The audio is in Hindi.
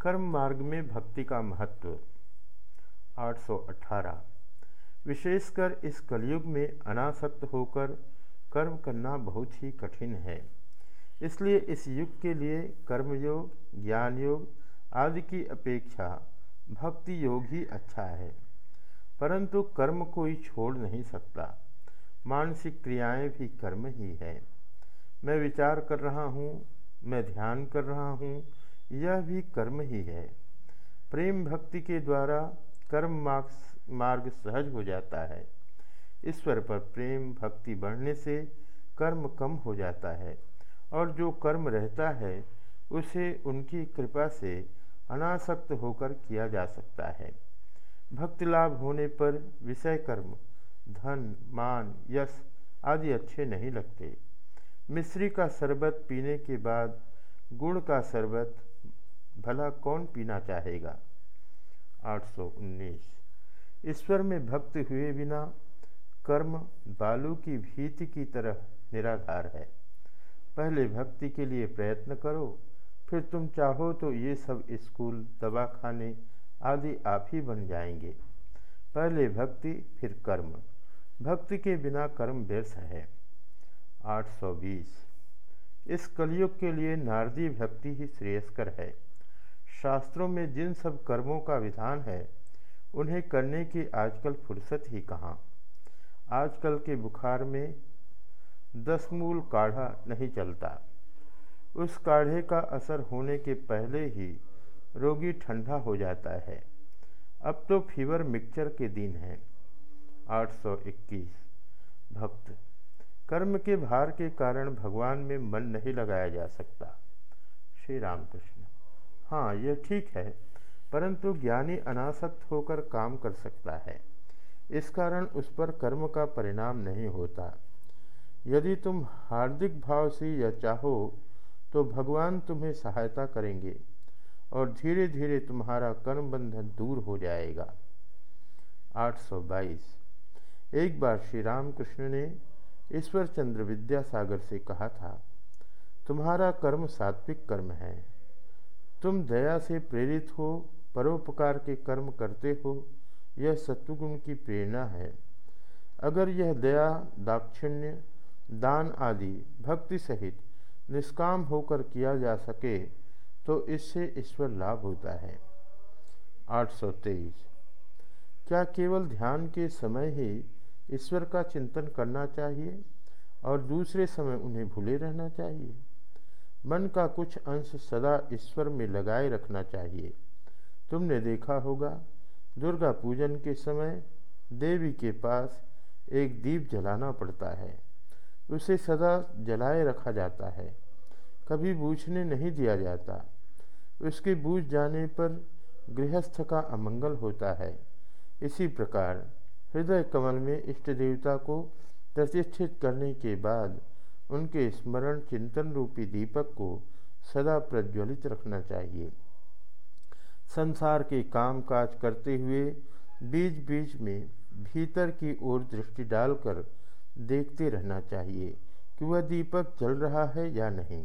कर्म मार्ग में भक्ति का महत्व 818 विशेषकर इस कलयुग में अनासक्त होकर कर्म करना बहुत ही कठिन है। इसलिए इस युग के लिए कर्मयोग ज्ञान योग आदि की अपेक्षा भक्ति योग ही अच्छा है। परंतु कर्म कोई छोड़ नहीं सकता। मानसिक क्रियाएँ भी कर्म ही है। मैं विचार कर रहा हूँ, मैं ध्यान कर रहा हूँ यह भी कर्म ही है। प्रेम भक्ति के द्वारा कर्म मार्ग मार्ग सहज हो जाता है। ईश्वर पर प्रेम भक्ति बढ़ने से कर्म कम हो जाता है और जो कर्म रहता है, उसे उनकी कृपा से अनासक्त होकर किया जा सकता है। भक्ति लाभ होने पर विषय कर्म, धन, मान, यश आदि अच्छे नहीं लगते। मिश्री का शरबत पीने के बाद, गुड़ का शरबत भला कौन पीना चाहेगा? 819 ईश्वर में भक्त हुए बिना कर्म बालू की भीति की तरह निराधार है। पहले भक्ति के लिए प्रयत्न करो, फिर तुम चाहो तो ये सब स्कूल, दवाखाने आदि आप ही बन जाएँगे। पहले भक्ति, फिर कर्म। भक्ति के बिना कर्म व्यर्थ है। 820 इस कलयुग के लिए नारदी भक्ति ही श्रेयस्कर है। शास्त्रों में जिन सब कर्मों का विधान है, उन्हें करने की आजकल फुर्सत ही कहाँ। आजकल के बुखार में दस मूल काढ़ा नहीं चलता। उस काढ़े का असर होने के पहले ही रोगी ठंडा हो जाता है। अब तो फीवर मिक्सचर के दिन हैं। 821 भक्त, कर्म के भार के कारण भगवान में मन नहीं लगाया जा सकता। श्री रामकृष्ण। हाँ यह ठीक है, परंतु ज्ञानी अनासक्त होकर काम कर सकता है। इस कारण उस पर कर्म का परिणाम नहीं होता। यदि तुम हार्दिक भाव से यह चाहो तो भगवान तुम्हें सहायता करेंगे और धीरे धीरे तुम्हारा कर्म बंधन दूर हो जाएगा। 822 एक बार श्री रामकृष्ण ने ईश्वर चंद्र विद्यासागर से कहा था, तुम्हारा कर्म सात्विक कर्म है। तुम दया से प्रेरित हो, परोपकार के कर्म करते हो, यह सत्वगुण की प्रेरणा है। अगर यह दया, दाक्षिण्य, दान आदि भक्ति सहित निष्काम होकर किया जा सके तो इससे ईश्वर लाभ होता है। 823 क्या केवल ध्यान के समय ही ईश्वर का चिंतन करना चाहिए और दूसरे समय उन्हें भूले रहना चाहिए? मन का कुछ अंश सदा ईश्वर में लगाए रखना चाहिए। तुमने देखा होगा, दुर्गा पूजन के समय देवी के पास एक दीप जलाना पड़ता है। उसे सदा जलाए रखा जाता है। कभी बूझने नहीं दिया जाता। उसके बूझ जाने पर गृहस्थ का अमंगल होता है। इसी प्रकार हृदय कमल में इष्ट देवता को प्रतिष्ठित करने के बाद उनके स्मरण चिंतन रूपी दीपक को सदा प्रज्वलित रखना चाहिए। संसार के काम काज करते हुए बीच बीच में भीतर की ओर दृष्टि डालकर देखते रहना चाहिए कि वह दीपक जल रहा है या नहीं।